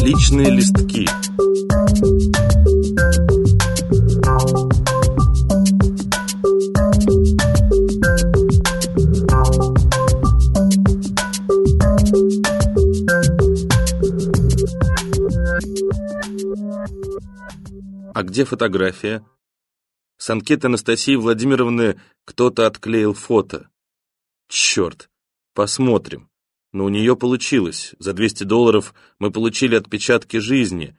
Личные листки А где фотография? С анкеты Анастасии Владимировны кто-то отклеил фото. Черт, посмотрим. Но у нее получилось. За 200 долларов мы получили отпечатки жизни.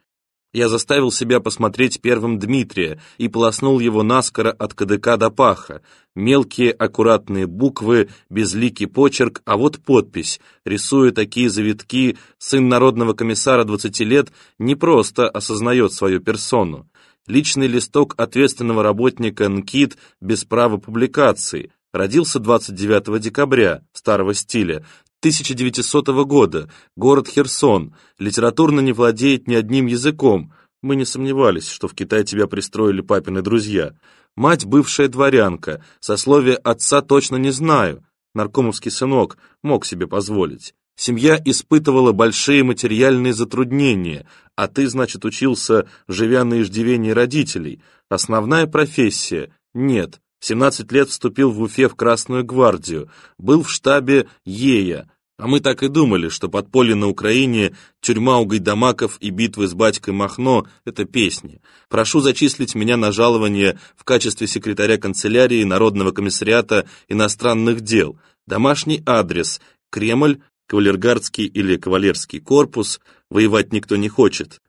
Я заставил себя посмотреть первым Дмитрия и полоснул его наскоро от КДК до паха. Мелкие аккуратные буквы, безликий почерк, а вот подпись. Рисуя такие завитки, сын народного комиссара 20 лет не просто осознает свою персону. Личный листок ответственного работника НКИД без права публикации. Родился 29 декабря, старого стиля, 1900 года, город Херсон, литературно не владеет ни одним языком. Мы не сомневались, что в Китай тебя пристроили папины друзья. Мать бывшая дворянка, сословие отца точно не знаю. Наркомовский сынок мог себе позволить. Семья испытывала большие материальные затруднения, а ты, значит, учился, живя на иждивении родителей. Основная профессия – нет, 17 лет вступил в Уфе в Красную гвардию, был в штабе ЕЯ, а мы так и думали, что подполье на Украине, тюрьма у Гайдамаков и битвы с батькой Махно – это песни. Прошу зачислить меня на жалование в качестве секретаря канцелярии Народного комиссариата иностранных дел. Домашний адрес – Кремль, Кавалергардский или Кавалерский корпус, воевать никто не хочет.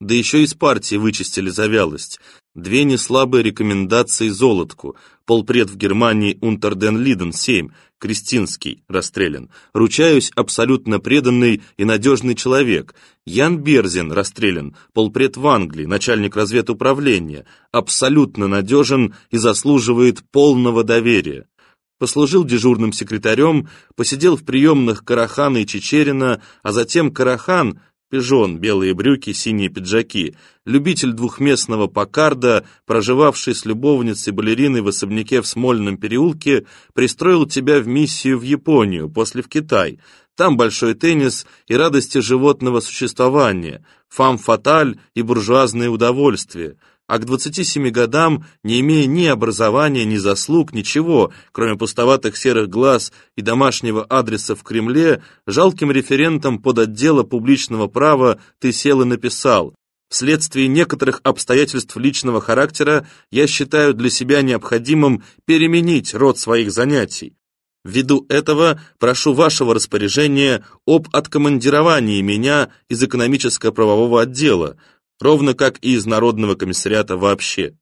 Да еще из партии вычистили за вялость. Две неслабые рекомендации золотку. Полпред в Германии Унтерден Лиден 7, Кристинский, расстрелян. Ручаюсь, абсолютно преданный и надежный человек. Ян Берзин, расстрелян. Полпред в Англии, начальник разведуправления. Абсолютно надежен и заслуживает полного доверия. Послужил дежурным секретарем, посидел в приемных Карахана и Чечерина, а затем Карахан Пижон, белые брюки, синие пиджаки, любитель двухместного покарда, проживавший с любовницей балериной в особняке в Смольном переулке, пристроил тебя в миссию в Японию, после в Китай. Там большой теннис и радости животного существования, фам-фаталь и буржуазное удовольствие – а к 27 годам, не имея ни образования, ни заслуг, ничего, кроме пустоватых серых глаз и домашнего адреса в Кремле, жалким референтом под отдела публичного права ты сел и написал Вследствие некоторых обстоятельств личного характера я считаю для себя необходимым переменить род своих занятий. Ввиду этого прошу вашего распоряжения об откомандировании меня из экономическо-правового отдела, ровно как и из Народного комиссариата вообще.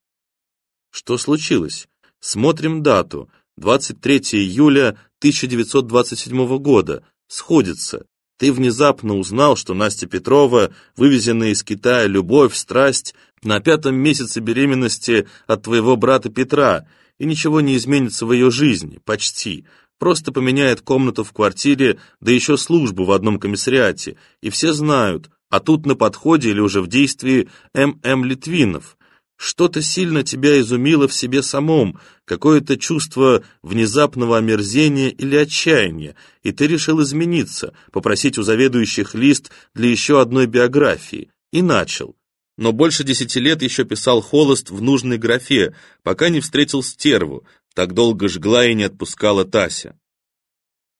Что случилось? Смотрим дату. 23 июля 1927 года. Сходится. Ты внезапно узнал, что Настя Петрова, вывезенная из Китая любовь, страсть, на пятом месяце беременности от твоего брата Петра, и ничего не изменится в ее жизни, почти. Просто поменяет комнату в квартире, да еще службу в одном комиссариате, и все знают, а тут на подходе или уже в действии М.М. Литвинов. Что-то сильно тебя изумило в себе самом, какое-то чувство внезапного омерзения или отчаяния, и ты решил измениться, попросить у заведующих лист для еще одной биографии, и начал. Но больше десяти лет еще писал холост в нужной графе, пока не встретил стерву, так долго жгла и не отпускала Тася.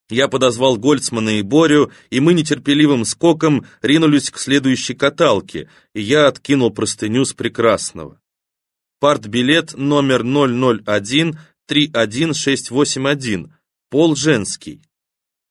Я подозвал Гольцмана и Борю, и мы нетерпеливым скоком ринулись к следующей каталке, и я откинул простыню с прекрасного. Партбилет номер 001-31681, пол женский.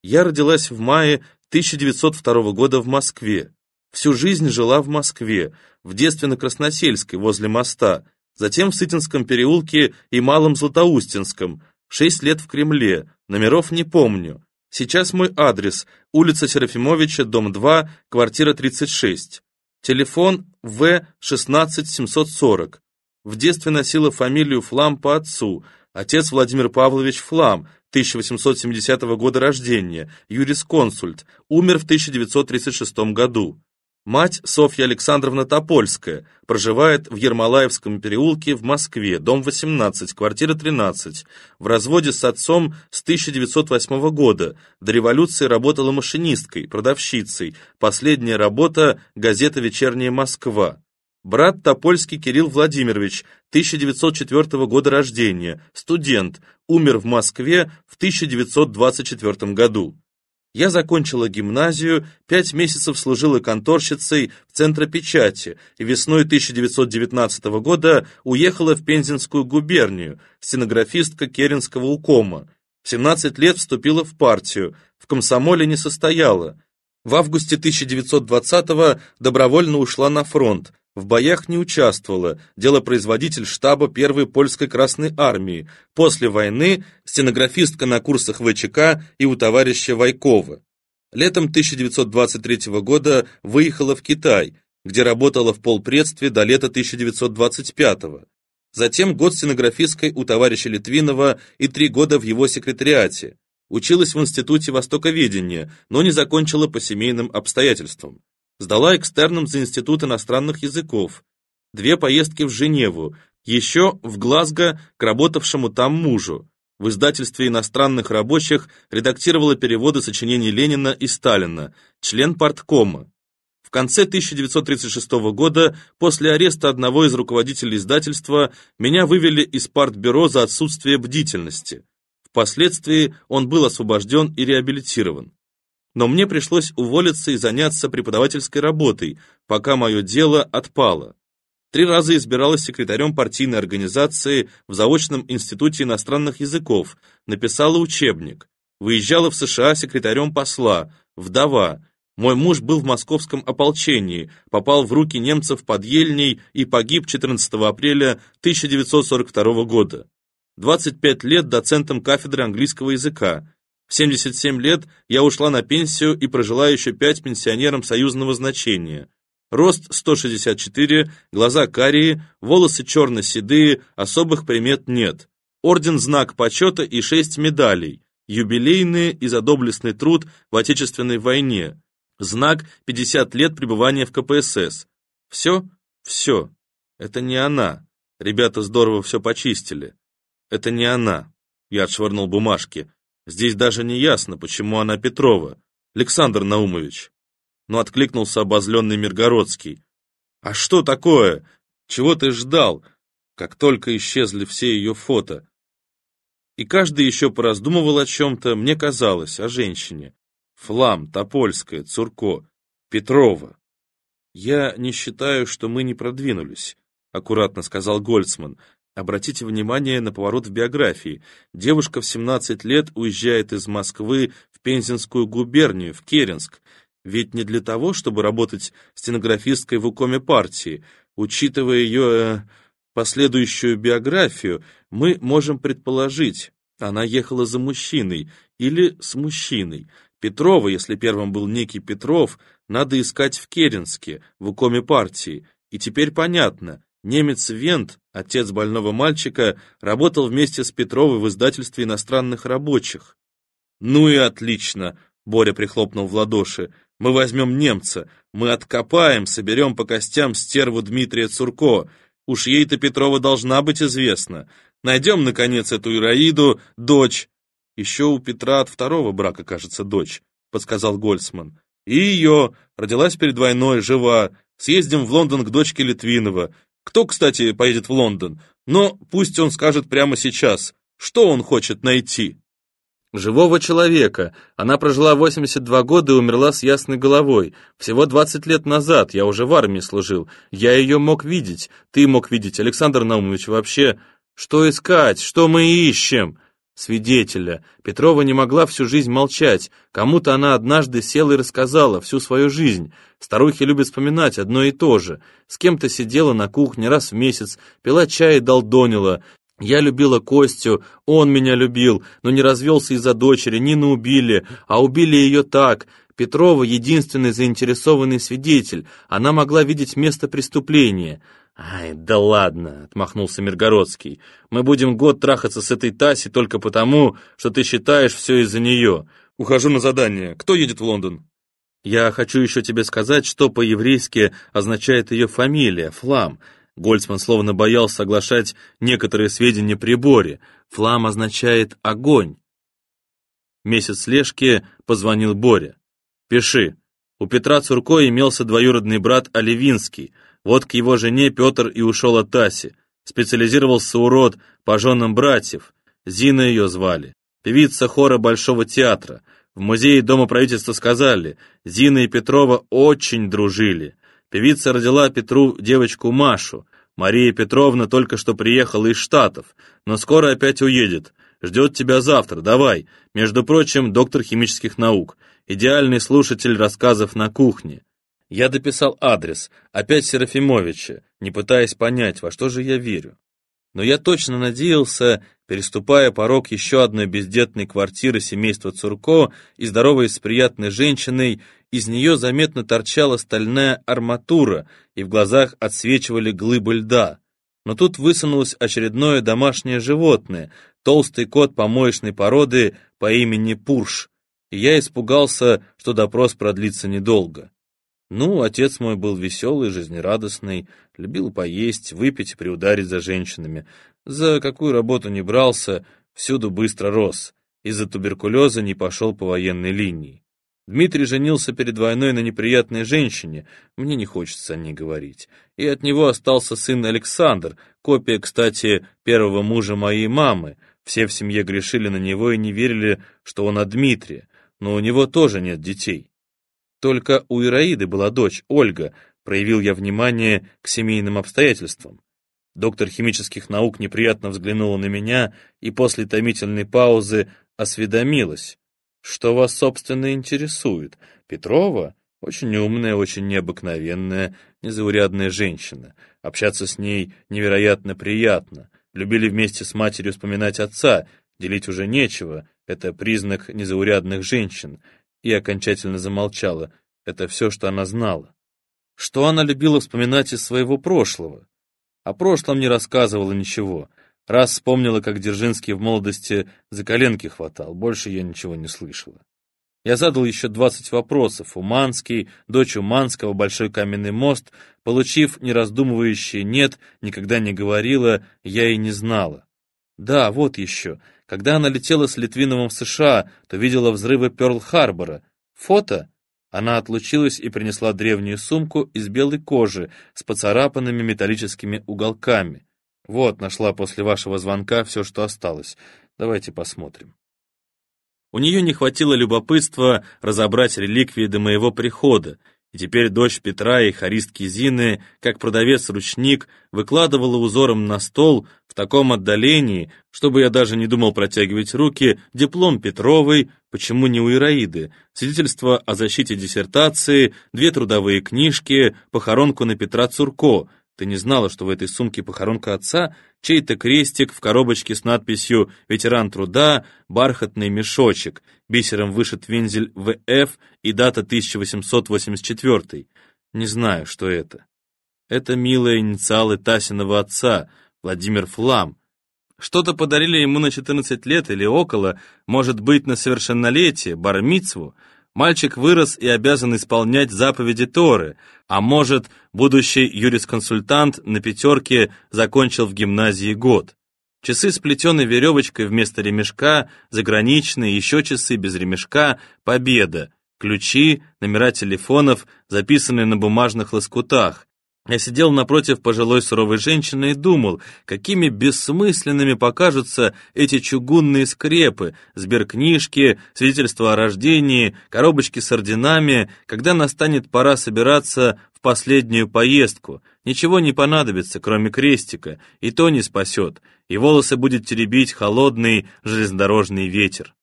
Я родилась в мае 1902 года в Москве. Всю жизнь жила в Москве, в детстве на Красносельской, возле моста, затем в Сытинском переулке и Малом Златоустинском, шесть лет в Кремле, номеров не помню. Сейчас мой адрес. Улица Серафимовича, дом 2, квартира 36. Телефон В16740. В детстве носила фамилию Флам по отцу. Отец Владимир Павлович Флам, 1870 года рождения, юрисконсульт, умер в 1936 году. Мать Софья Александровна Топольская, проживает в Ермолаевском переулке в Москве, дом 18, квартира 13. В разводе с отцом с 1908 года. До революции работала машинисткой, продавщицей. Последняя работа – газета «Вечерняя Москва». Брат Топольский Кирилл Владимирович, 1904 года рождения, студент, умер в Москве в 1924 году. Я закончила гимназию, пять месяцев служила конторщицей в Центре печати и весной 1919 года уехала в Пензенскую губернию, стенографистка Керенского укома. В 17 лет вступила в партию, в комсомоле не состояла. В августе 1920-го добровольно ушла на фронт, в боях не участвовала, делопроизводитель штаба Первой польской Красной Армии, после войны стенографистка на курсах ВЧК и у товарища Вайкова. Летом 1923 года выехала в Китай, где работала в полпредстве до лета 1925 -го. Затем год стенографисткой у товарища Литвинова и три года в его секретариате. Училась в Институте Востоковедения, но не закончила по семейным обстоятельствам сдала экстерном за Институт иностранных языков, две поездки в Женеву, еще в Глазго к работавшему там мужу. В издательстве иностранных рабочих редактировала переводы сочинений Ленина и Сталина, член парткома. В конце 1936 года, после ареста одного из руководителей издательства, меня вывели из партбюро за отсутствие бдительности. Впоследствии он был освобожден и реабилитирован но мне пришлось уволиться и заняться преподавательской работой, пока мое дело отпало. Три раза избиралась секретарем партийной организации в заочном институте иностранных языков, написала учебник. Выезжала в США секретарем посла, вдова. Мой муж был в московском ополчении, попал в руки немцев под Ельней и погиб 14 апреля 1942 года. 25 лет доцентом кафедры английского языка, в 77 лет я ушла на пенсию и прожила еще пять пенсионером союзного значения. Рост 164, глаза карие, волосы черно-седые, особых примет нет. Орден «Знак почета» и шесть медалей. Юбилейные и за доблестный труд в Отечественной войне. Знак 50 лет пребывания в КПСС. Все? Все. Это не она. Ребята здорово все почистили. Это не она. Я отшвырнул бумажки. Здесь даже не ясно, почему она Петрова, Александр Наумович. Но откликнулся обозленный Миргородский. А что такое? Чего ты ждал? Как только исчезли все ее фото. И каждый еще пораздумывал о чем-то, мне казалось, о женщине. Флам, Топольская, Цурко, Петрова. «Я не считаю, что мы не продвинулись», — аккуратно сказал Гольцман. Обратите внимание на поворот в биографии. Девушка в 17 лет уезжает из Москвы в Пензенскую губернию, в Керенск. Ведь не для того, чтобы работать стенографисткой в укоме партии. Учитывая ее э, последующую биографию, мы можем предположить, она ехала за мужчиной или с мужчиной. Петрова, если первым был некий Петров, надо искать в Керенске, в укоме партии. И теперь понятно, Немец Вент, отец больного мальчика, работал вместе с Петровой в издательстве иностранных рабочих. «Ну и отлично!» — Боря прихлопнул в ладоши. «Мы возьмем немца, мы откопаем, соберем по костям стерву Дмитрия Цурко. Уж ей-то Петрова должна быть известна. Найдем, наконец, эту Ираиду, дочь». «Еще у Петра от второго брака, кажется, дочь», — подсказал Гольцман. «И ее, родилась перед войной, жива. Съездим в Лондон к дочке Литвинова. Кто, кстати, поедет в Лондон? Но пусть он скажет прямо сейчас, что он хочет найти. Живого человека. Она прожила 82 года и умерла с ясной головой. Всего 20 лет назад, я уже в армии служил. Я ее мог видеть, ты мог видеть, Александр Наумович, вообще. Что искать? Что мы ищем? Свидетеля. Петрова не могла всю жизнь молчать. Кому-то она однажды села и рассказала всю свою жизнь. Старухи любят вспоминать одно и то же. С кем-то сидела на кухне раз в месяц, пила чай и долдонила. Я любила Костю, он меня любил, но не развелся из-за дочери, Нину убили, а убили ее так. Петрова — единственный заинтересованный свидетель, она могла видеть место преступления. «Ай, да ладно!» — отмахнулся Миргородский. «Мы будем год трахаться с этой Таси только потому, что ты считаешь все из-за нее. Ухожу на задание. Кто едет в Лондон?» Я хочу еще тебе сказать, что по-еврейски означает ее фамилия, Флам. Гольцман словно боялся соглашать некоторые сведения при Боре. Флам означает «огонь». Месяц слежки позвонил Боря. «Пиши. У Петра Цурко имелся двоюродный брат Оливинский. Вот к его жене Петр и ушел от Таси. Специализировался урод по женам братьев. Зина ее звали. Певица хора Большого театра. В музее Дома правительства сказали, Зина и Петрова очень дружили. Певица родила Петру девочку Машу. Мария Петровна только что приехала из Штатов, но скоро опять уедет. Ждет тебя завтра, давай. Между прочим, доктор химических наук. Идеальный слушатель рассказов на кухне. Я дописал адрес, опять Серафимовича, не пытаясь понять, во что же я верю. Но я точно надеялся, переступая порог еще одной бездетной квартиры семейства Цурко и здоровой с приятной женщиной, из нее заметно торчала стальная арматура, и в глазах отсвечивали глыбы льда. Но тут высунулось очередное домашнее животное, толстый кот помоечной породы по имени Пурш, и я испугался, что допрос продлится недолго. Ну, отец мой был веселый, жизнерадостный, любил поесть, выпить и приударить за женщинами. За какую работу не брался, всюду быстро рос. Из-за туберкулеза не пошел по военной линии. Дмитрий женился перед войной на неприятной женщине, мне не хочется о ней говорить. И от него остался сын Александр, копия, кстати, первого мужа моей мамы. Все в семье грешили на него и не верили, что он от Дмитрия, но у него тоже нет детей. Только у Ираиды была дочь, Ольга, проявил я внимание к семейным обстоятельствам. Доктор химических наук неприятно взглянула на меня и после томительной паузы осведомилась. «Что вас, собственно, интересует? Петрова? Очень умная, очень необыкновенная, незаурядная женщина. Общаться с ней невероятно приятно. Любили вместе с матерью вспоминать отца, делить уже нечего, это признак незаурядных женщин и окончательно замолчала. Это все, что она знала. Что она любила вспоминать из своего прошлого. О прошлом не рассказывала ничего. Раз вспомнила, как Дзержинский в молодости за коленки хватал, больше я ничего не слышала. Я задал еще двадцать вопросов. Уманский, дочь Уманского, Большой каменный мост. Получив нераздумывающее «нет», никогда не говорила, я и не знала. Да, вот еще. Когда она летела с Литвиновым в США, то видела взрывы Пёрл-Харбора. Фото? Она отлучилась и принесла древнюю сумку из белой кожи с поцарапанными металлическими уголками. Вот, нашла после вашего звонка все, что осталось. Давайте посмотрим. У нее не хватило любопытства разобрать реликвии до моего прихода, и теперь дочь Петра и харистки Зины, как продавец-ручник, выкладывала узором на стол в таком отдалении, чтобы я даже не думал протягивать руки, диплом Петровой, почему не у Ираиды, свидетельство о защите диссертации, две трудовые книжки, похоронку на Петра Цурко, ты не знала, что в этой сумке похоронка отца, чей-то крестик в коробочке с надписью «Ветеран труда», бархатный мешочек, бисером вышит вензель ВФ и дата 1884. Не знаю, что это. Это милые инициалы Тасиного отца, Владимир Флам. Что-то подарили ему на 14 лет или около, может быть, на совершеннолетие, бармицву. Мальчик вырос и обязан исполнять заповеди Торы, а может, будущий юрисконсультант на пятерке закончил в гимназии год. Часы с плетеной веревочкой вместо ремешка, заграничные, еще часы без ремешка, победа, ключи, номера телефонов, записанные на бумажных лоскутах, я сидел напротив пожилой суровой женщины и думал, какими бессмысленными покажутся эти чугунные скрепы, сберкнижки, свидетельства о рождении, коробочки с орденами, когда настанет пора собираться в последнюю поездку. Ничего не понадобится, кроме крестика, и то не спасет, и волосы будет теребить холодный железнодорожный ветер.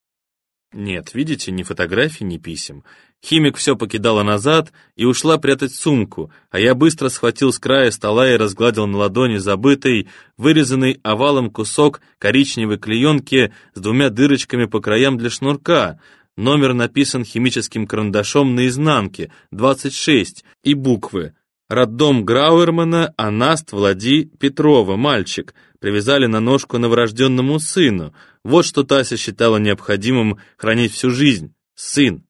Нет, видите, ни фотографий, ни писем. Химик все покидала назад и ушла прятать сумку, а я быстро схватил с края стола и разгладил на ладони забытый, вырезанный овалом кусок коричневой клеенки с двумя дырочками по краям для шнурка. Номер написан химическим карандашом на изнанке, 26, и буквы. Роддом Грауэрмана, Анаст Влади Петрова, мальчик. Привязали на ножку новорожденному сыну. Вот что Тася считала необходимым хранить всю жизнь. Сын.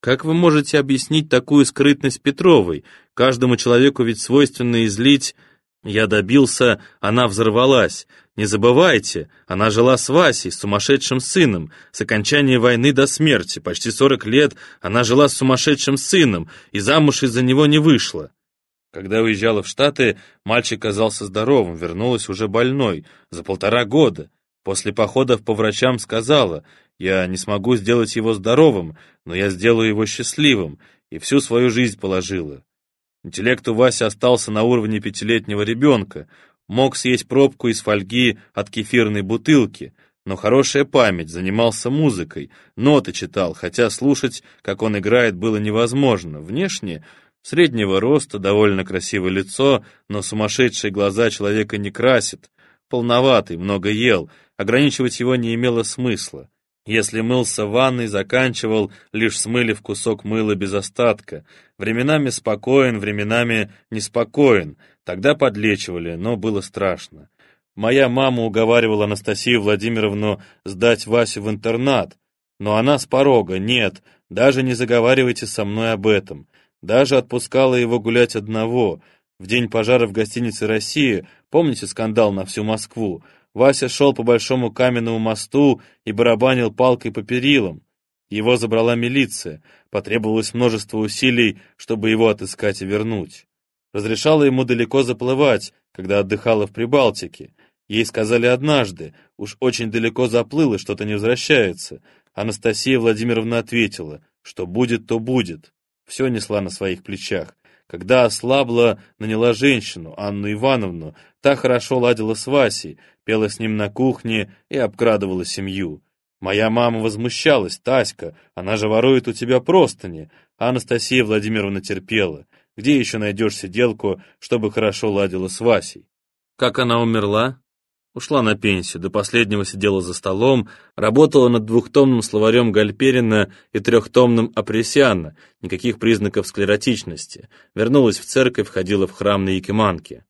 Как вы можете объяснить такую скрытность Петровой? Каждому человеку ведь свойственно излить... Я добился, она взорвалась. Не забывайте, она жила с Васей, с сумасшедшим сыном, с окончания войны до смерти. Почти 40 лет она жила с сумасшедшим сыном и замуж из-за него не вышла. Когда уезжала в Штаты, мальчик казался здоровым, вернулась уже больной, за полтора года. После походов по врачам сказала, я не смогу сделать его здоровым, но я сделаю его счастливым, и всю свою жизнь положила. Интеллект у Васи остался на уровне пятилетнего ребенка, мог съесть пробку из фольги от кефирной бутылки, но хорошая память, занимался музыкой, ноты читал, хотя слушать, как он играет, было невозможно. Внешне среднего роста, довольно красивое лицо, но сумасшедшие глаза человека не красит, полноватый, много ел, ограничивать его не имело смысла. Если мылся в ванной, заканчивал, лишь смылив кусок мыла без остатка. Временами спокоен, временами неспокоен. Тогда подлечивали, но было страшно. Моя мама уговаривала Анастасию Владимировну сдать Васю в интернат, но она с порога «нет, даже не заговаривайте со мной об этом». Даже отпускала его гулять одного. В день пожара в гостинице «Россия», помните скандал на всю Москву, Вася шел по большому каменному мосту и барабанил палкой по перилам. Его забрала милиция, потребовалось множество усилий, чтобы его отыскать и вернуть. Разрешала ему далеко заплывать, когда отдыхала в Прибалтике. Ей сказали однажды, уж очень далеко заплыл и что-то не возвращается. Анастасия Владимировна ответила, что будет, то будет. Все несла на своих плечах. Когда ослабла, наняла женщину, Анну Ивановну. Та хорошо ладила с Васей, пела с ним на кухне и обкрадывала семью. Моя мама возмущалась, Таська, она же ворует у тебя простыни. Анастасия Владимировна терпела. Где еще найдешь сиделку, чтобы хорошо ладила с Васей? Как она умерла? Ушла на пенсию, до последнего сидела за столом, работала над двухтомным словарем Гальперина и трехтомным Апресиана, никаких признаков склеротичности. Вернулась в церковь, ходила в храм на Якиманке.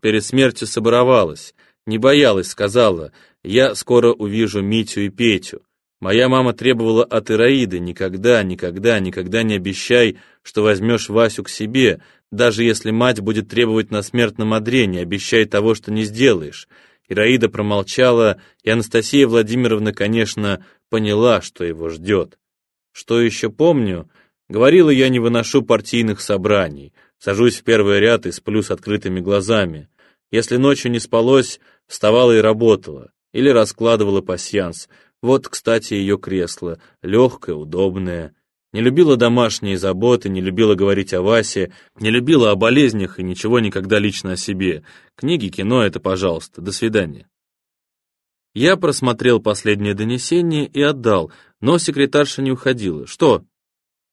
Перед смертью соборовалась, не боялась, сказала, «Я скоро увижу Митю и Петю». Моя мама требовала от Ираиды, никогда, никогда, никогда не обещай, что возьмешь Васю к себе, даже если мать будет требовать на смертном одре, не обещай того, что не сделаешь. Ираида промолчала, и Анастасия Владимировна, конечно, поняла, что его ждет. Что еще помню? Говорила, я не выношу партийных собраний, сажусь в первый ряд и сплю с открытыми глазами. Если ночью не спалось, вставала и работала, или раскладывала пасьянс. Вот, кстати, ее кресло, легкое, удобное. Не любила домашние заботы, не любила говорить о Васе, не любила о болезнях и ничего никогда лично о себе. Книги, кино — это пожалуйста. До свидания. Я просмотрел последнее донесение и отдал, но секретарша не уходила. Что?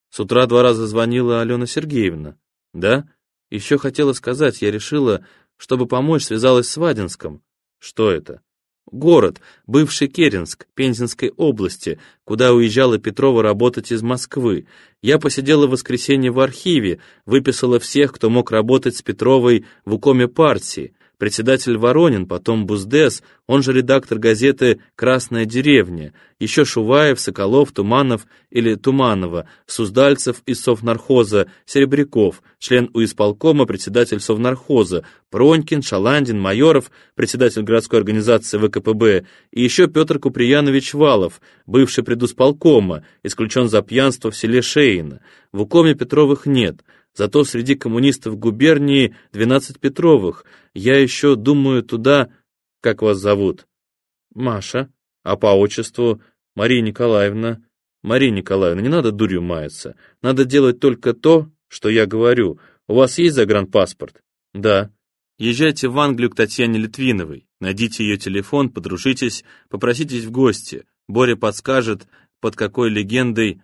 С утра два раза звонила Алена Сергеевна. Да? Еще хотела сказать, я решила, чтобы помочь, связалась с Вадинском. Что это? Город, бывший Керенск, Пензенской области, куда уезжала Петрова работать из Москвы. Я посидела в воскресенье в архиве, выписала всех, кто мог работать с Петровой в укоме партии председатель Воронин, потом Буздес, он же редактор газеты «Красная деревня», еще Шуваев, Соколов, Туманов или Туманова, Суздальцев из Совнархоза, Серебряков, член уисполкома, председатель Совнархоза, Пронькин, Шаландин, Майоров, председатель городской организации ВКПБ, и еще Петр Куприянович Валов, бывший предусполкома, исключен за пьянство в селе Шейно. В укоме Петровых нет, Зато среди коммунистов губернии 12 Петровых. Я еще думаю туда... Как вас зовут? Маша. А по отчеству? Мария Николаевна. Мария Николаевна, не надо дурью маяться. Надо делать только то, что я говорю. У вас есть загранпаспорт? Да. Езжайте в Англию к Татьяне Литвиновой. Найдите ее телефон, подружитесь, попроситесь в гости. Боря подскажет, под какой легендой...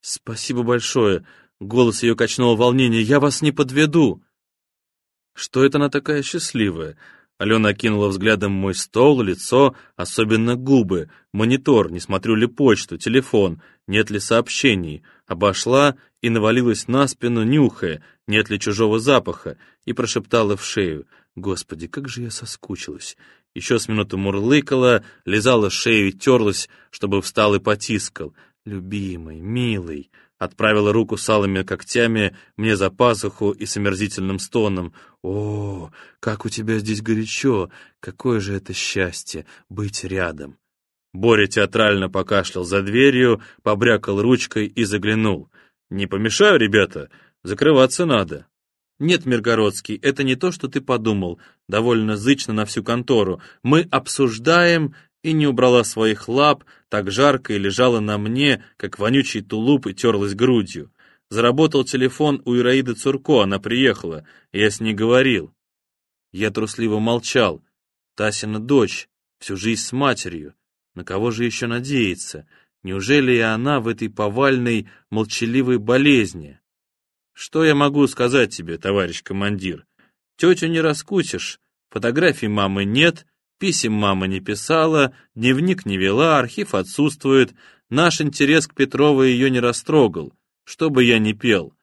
Спасибо большое. Голос ее качнуло волнение. «Я вас не подведу!» «Что это она такая счастливая?» Алена окинула взглядом мой стол, лицо, особенно губы, монитор, не смотрю ли почту, телефон, нет ли сообщений. Обошла и навалилась на спину, нюхая, нет ли чужого запаха, и прошептала в шею. «Господи, как же я соскучилась!» Еще с минуту мурлыкала, лизала шею и терлась, чтобы встал и потискал. «Любимый, милый!» Отправила руку с алыми когтями мне за пазуху и с омерзительным стоном. «О, как у тебя здесь горячо! Какое же это счастье быть рядом!» Боря театрально покашлял за дверью, побрякал ручкой и заглянул. «Не помешаю, ребята? Закрываться надо». «Нет, Миргородский, это не то, что ты подумал», довольно зычно на всю контору. «Мы обсуждаем...» и не убрала своих лап, так жарко и лежала на мне, как вонючий тулуп и терлась грудью. Заработал телефон у Ираиды Цурко, она приехала, я с ней говорил. Я трусливо молчал. Тасина дочь, всю жизнь с матерью. На кого же еще надеяться? Неужели и она в этой повальной, молчаливой болезни? Что я могу сказать тебе, товарищ командир? Тетю не раскусишь, фотографий мамы нет, писем мама не писала, дневник не вела, архив отсутствует. Наш интерес к Петровой ее не растрогал, что бы я ни пел.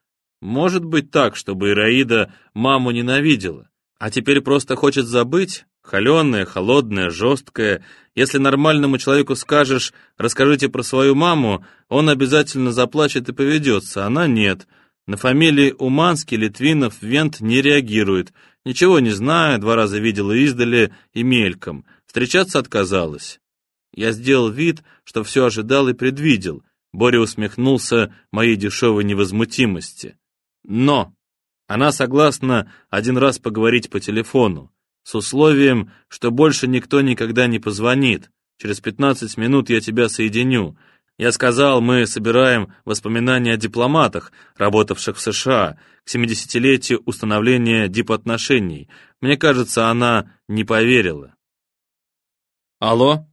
Может быть так, чтобы Ираида маму ненавидела, а теперь просто хочет забыть? Холеная, холодная, жесткая. Если нормальному человеку скажешь «расскажите про свою маму», он обязательно заплачет и поведется, она нет — на фамилии Уманский Литвинов Вент не реагирует. Ничего не знаю, два раза видела издали и мельком. Встречаться отказалась. Я сделал вид, что все ожидал и предвидел. Боря усмехнулся моей дешевой невозмутимости. Но она согласна один раз поговорить по телефону, с условием, что больше никто никогда не позвонит. Через пятнадцать минут я тебя соединю. Я сказал, мы собираем воспоминания о дипломатах, работавших в США, к 70-летию установления дипотношений. Мне кажется, она не поверила. Алло?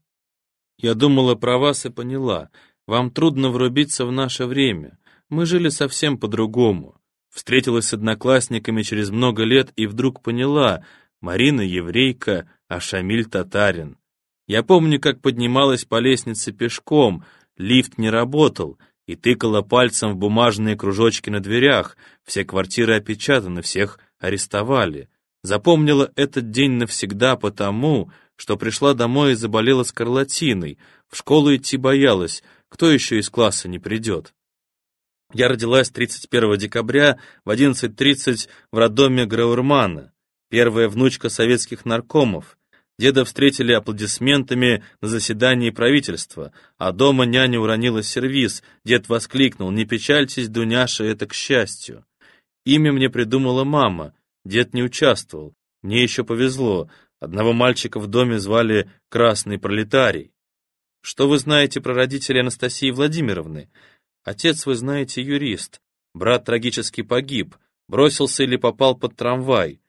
Я думала про вас и поняла. Вам трудно врубиться в наше время. Мы жили совсем по-другому. Встретилась с одноклассниками через много лет и вдруг поняла, Марина еврейка, а Шамиль татарин. Я помню, как поднималась по лестнице пешком, Лифт не работал, и тыкала пальцем в бумажные кружочки на дверях. Все квартиры опечатаны, всех арестовали. Запомнила этот день навсегда потому, что пришла домой и заболела скарлатиной. В школу идти боялась, кто еще из класса не придет. Я родилась 31 декабря в 11.30 в роддоме Граурмана, первая внучка советских наркомов. Деда встретили аплодисментами на заседании правительства, а дома няня уронила сервиз. Дед воскликнул «Не печальтесь, Дуняша, это к счастью». Имя мне придумала мама. Дед не участвовал. Мне еще повезло. Одного мальчика в доме звали Красный Пролетарий. Что вы знаете про родителей Анастасии Владимировны? Отец, вы знаете, юрист. Брат трагически погиб, бросился или попал под трамвай.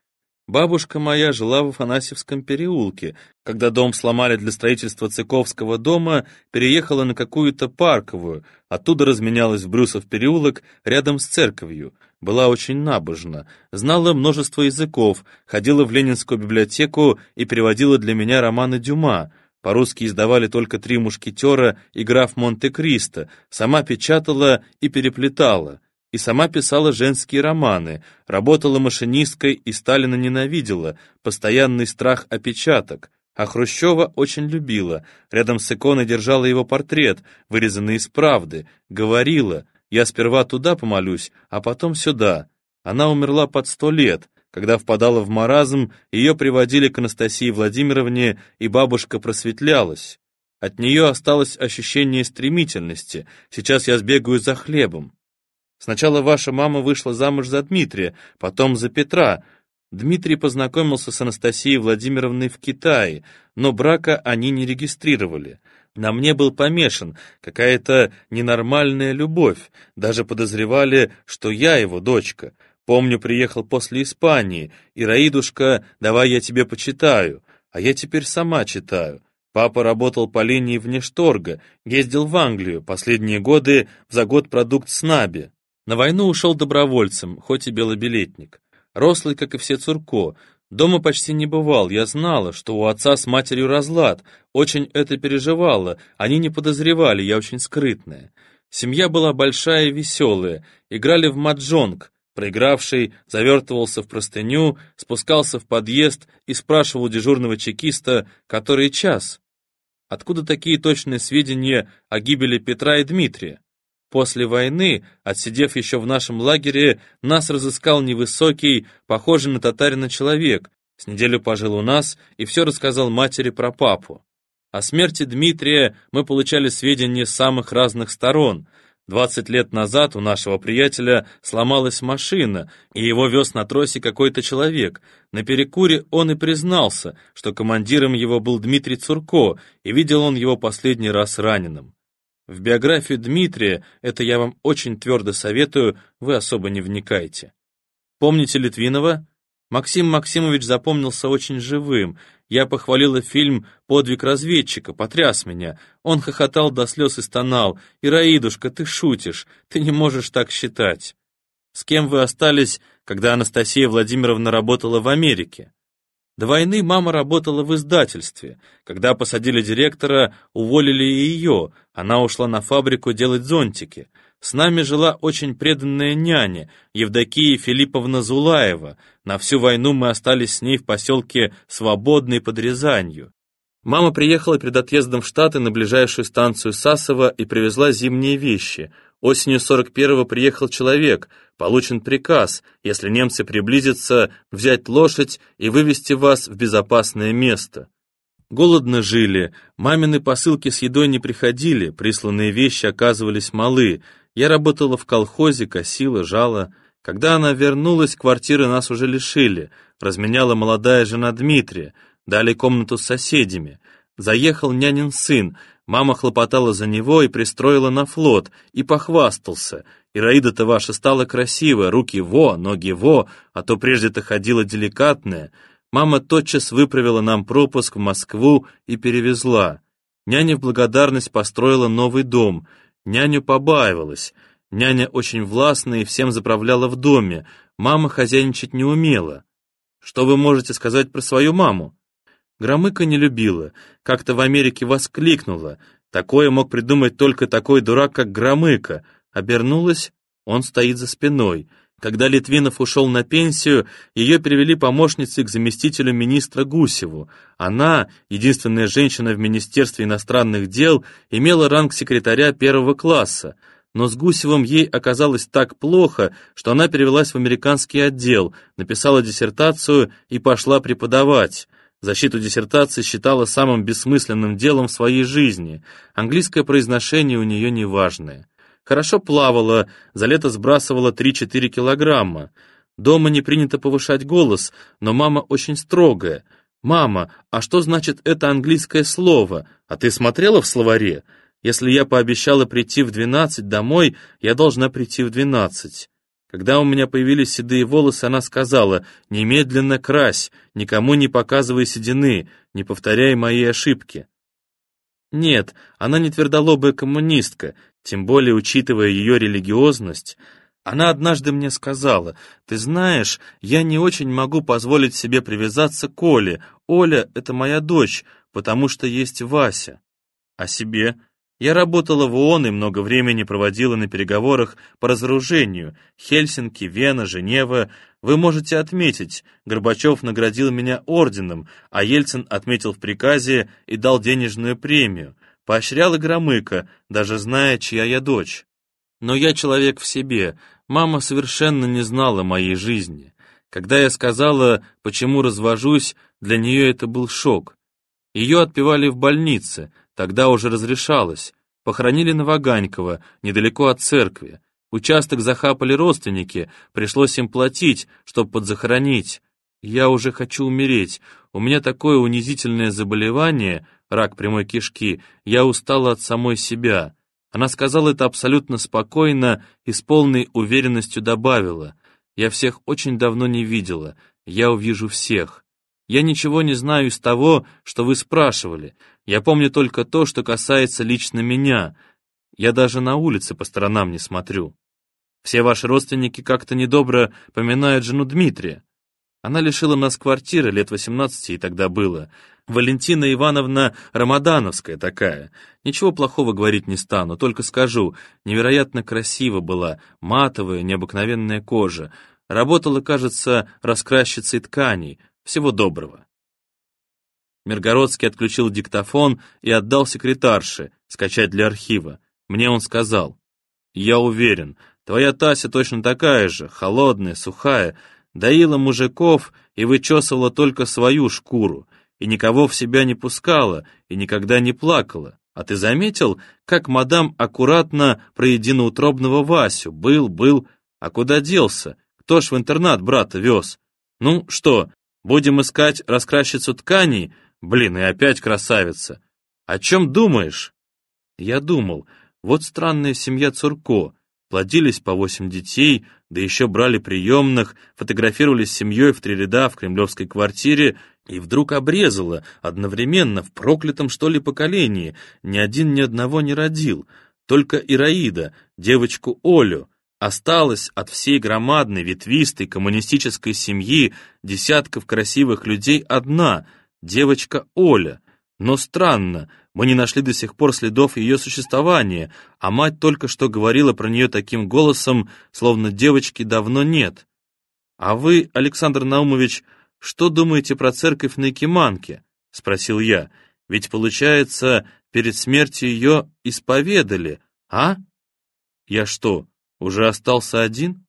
Бабушка моя жила в Афанасьевском переулке. Когда дом сломали для строительства Цыковского дома, переехала на какую-то парковую, оттуда разменялась в Брюсов переулок рядом с церковью. Была очень набожна, знала множество языков, ходила в Ленинскую библиотеку и переводила для меня романы Дюма. По-русски издавали только «Три мушкетера» и «Граф Монте-Кристо», сама печатала и переплетала и сама писала женские романы, работала машинисткой и Сталина ненавидела, постоянный страх опечаток, а Хрущева очень любила, рядом с иконой держала его портрет, вырезанный из правды, говорила, я сперва туда помолюсь, а потом сюда. Она умерла под сто лет, когда впадала в маразм, ее приводили к Анастасии Владимировне, и бабушка просветлялась. От нее осталось ощущение стремительности, сейчас я сбегаю за хлебом. Сначала ваша мама вышла замуж за Дмитрия, потом за Петра. Дмитрий познакомился с Анастасией Владимировной в Китае, но брака они не регистрировали. На мне был помешан, какая-то ненормальная любовь. Даже подозревали, что я его дочка. Помню, приехал после Испании, и Раидушка, давай я тебе почитаю. А я теперь сама читаю. Папа работал по линии внешторга, ездил в Англию, последние годы в загод-продукт СНАБе. На войну ушел добровольцем, хоть и белобилетник. Рослый, как и все Цурко. Дома почти не бывал, я знала, что у отца с матерью разлад. Очень это переживала, они не подозревали, я очень скрытная. Семья была большая и веселая, играли в маджонг. Проигравший завертывался в простыню, спускался в подъезд и спрашивал дежурного чекиста, который час. Откуда такие точные сведения о гибели Петра и Дмитрия? После войны, отсидев еще в нашем лагере, нас разыскал невысокий, похожий на татарина человек, с неделю пожил у нас и все рассказал матери про папу. О смерти Дмитрия мы получали сведения с самых разных сторон. Двадцать лет назад у нашего приятеля сломалась машина, и его вез на тросе какой-то человек. На перекуре он и признался, что командиром его был Дмитрий Цурко, и видел он его последний раз раненым. В биографию Дмитрия, это я вам очень твердо советую, вы особо не вникайте. Помните Литвинова? Максим Максимович запомнился очень живым. Я похвалила фильм «Подвиг разведчика», потряс меня. Он хохотал до слез и стонал. «Ираидушка, ты шутишь, ты не можешь так считать». С кем вы остались, когда Анастасия Владимировна работала в Америке? До войны мама работала в издательстве. Когда посадили директора, уволили и ее. Она ушла на фабрику делать зонтики. С нами жила очень преданная няня, Евдокия Филипповна Зулаева. На всю войну мы остались с ней в поселке Свободный под Рязанью. Мама приехала перед отъездом в Штаты на ближайшую станцию Сасово и привезла зимние вещи. Осенью 41-го приехал человек, получен приказ, если немцы приблизятся, взять лошадь и вывести вас в безопасное место. Голодно жили, мамины посылки с едой не приходили, присланные вещи оказывались малы, я работала в колхозе, косила, жала. Когда она вернулась, квартиры нас уже лишили. Разменяла молодая жена Дмитрия. Дали комнату с соседями. Заехал нянин сын. Мама хлопотала за него и пристроила на флот. И похвастался. Ираида-то ваша стала красивая, руки во, ноги во, а то прежде-то ходила деликатная. Мама тотчас выправила нам пропуск в Москву и перевезла. Няня в благодарность построила новый дом — Няню побаивалась. Няня очень властная и всем заправляла в доме. Мама хозяйничать не умела. Что вы можете сказать про свою маму? Громыка не любила. Как-то в Америке воскликнула. Такое мог придумать только такой дурак, как Громыка. Обернулась, он стоит за спиной. Когда Литвинов ушел на пенсию, ее перевели помощницей к заместителю министра Гусеву. Она, единственная женщина в Министерстве иностранных дел, имела ранг секретаря первого класса. Но с Гусевым ей оказалось так плохо, что она перевелась в американский отдел, написала диссертацию и пошла преподавать. Защиту диссертации считала самым бессмысленным делом в своей жизни. Английское произношение у нее неважное. Хорошо плавала, за лето сбрасывала 3-4 килограмма. Дома не принято повышать голос, но мама очень строгая. «Мама, а что значит это английское слово? А ты смотрела в словаре? Если я пообещала прийти в 12 домой, я должна прийти в 12». Когда у меня появились седые волосы, она сказала, «Немедленно крась, никому не показывай седины, не повторяй мои ошибки». Нет, она не твердолобая коммунистка, тем более учитывая ее религиозность. Она однажды мне сказала, «Ты знаешь, я не очень могу позволить себе привязаться к Оле. Оля — это моя дочь, потому что есть Вася». О себе я работала в ООН и много времени проводила на переговорах по разоружению. Хельсинки, Вена, Женева. Вы можете отметить, Горбачев наградил меня орденом, а Ельцин отметил в приказе и дал денежную премию. Поощрял и Громыко, даже зная, чья я дочь. Но я человек в себе, мама совершенно не знала моей жизни. Когда я сказала, почему развожусь, для нее это был шок. Ее отпевали в больнице, Тогда уже разрешалось. Похоронили Новоганькова, недалеко от церкви. Участок захапали родственники, пришлось им платить, чтобы подзахоронить. Я уже хочу умереть. У меня такое унизительное заболевание, рак прямой кишки, я устала от самой себя. Она сказала это абсолютно спокойно и с полной уверенностью добавила. Я всех очень давно не видела, я увижу всех. Я ничего не знаю из того, что вы спрашивали. Я помню только то, что касается лично меня. Я даже на улице по сторонам не смотрю. Все ваши родственники как-то недобро поминают жену Дмитрия. Она лишила нас квартиры, лет 18 и тогда было. Валентина Ивановна Рамадановская такая. Ничего плохого говорить не стану, только скажу, невероятно красиво была, матовая, необыкновенная кожа. Работала, кажется, раскрасчицей тканей. Всего доброго. Миргородский отключил диктофон и отдал секретарше, скачать для архива. Мне он сказал, Я уверен, твоя Тася точно такая же, холодная, сухая, доила мужиков и вычесывала только свою шкуру, и никого в себя не пускала, и никогда не плакала. А ты заметил, как мадам аккуратно про единоутробного Васю? Был, был, а куда делся? Кто ж в интернат брата вез? Ну что, будем искать раскрасчицу тканей? Блин, и опять красавица. О чем думаешь? Я думал, вот странная семья Цурко. Плодились по восемь детей, да еще брали приемных, фотографировались с семьей в три ряда в кремлевской квартире, и вдруг обрезала, одновременно, в проклятом, что ли, поколении. Ни один ни одного не родил. Только Ираида, девочку Олю, осталась от всей громадной, ветвистой коммунистической семьи десятков красивых людей одна, девочка Оля. Но странно, мы не нашли до сих пор следов ее существования, а мать только что говорила про нее таким голосом, словно девочки давно нет. А вы, Александр Наумович, что думаете про церковь на Якиманке?» — спросил я. «Ведь, получается, перед смертью ее исповедали, а?» «Я что, уже остался один?»